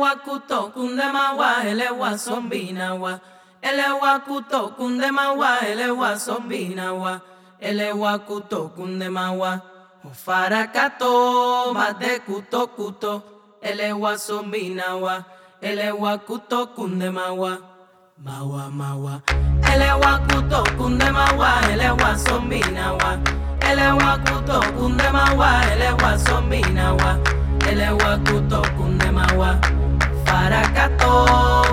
wakuto kundemawa ele wasombinawa ele wakuto kundemawa ele wasombinawa ele wakuto kundemawa Farakato mate kuto kuto ele wasombinawa ele wakuto kundemawa mawa. Mawa ele wakuto kundemawa ele wasombinawa ele wakuto kundemawa ele wasombinawa ele wakuto kundemawa farakato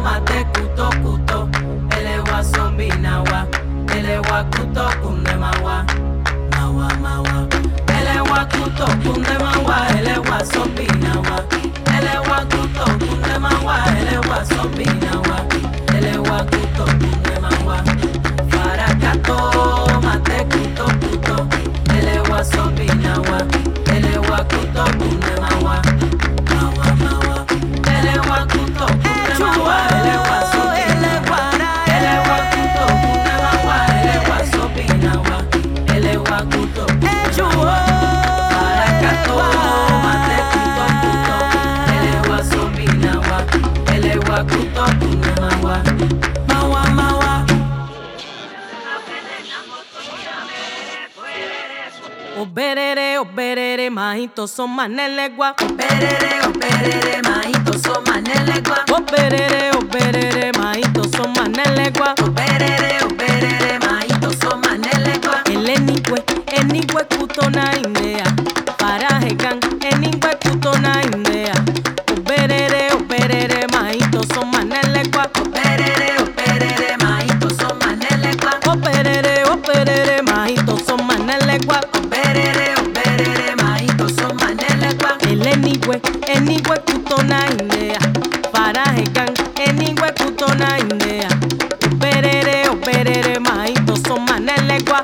mate kuto kuto ele wasombinawa ele wakuto kundemawa mawa mawa ele wakuto kundemawa ele wasombinawa ele wakuto kundemawa ele wasombinawa ele wakuto kundemawa farakato mate kuto kuto Oberere, oberere, majito son manelegua. Operere, operere, majito son manelegua. Oberere, oberere, majito son manelegua. Operere, operere, majito son manelegua. El enigüe, enigüe kutona indea. Parajegan, enigüe kutona indea. Oberere, oberere, majito son manelegua. Operere, operere, majito son manelegua. Oberere, oberere, majito son manelegua. enigwe enigwe kutona inea farajecan enigwe kutona inea perere o perere maito son manelegua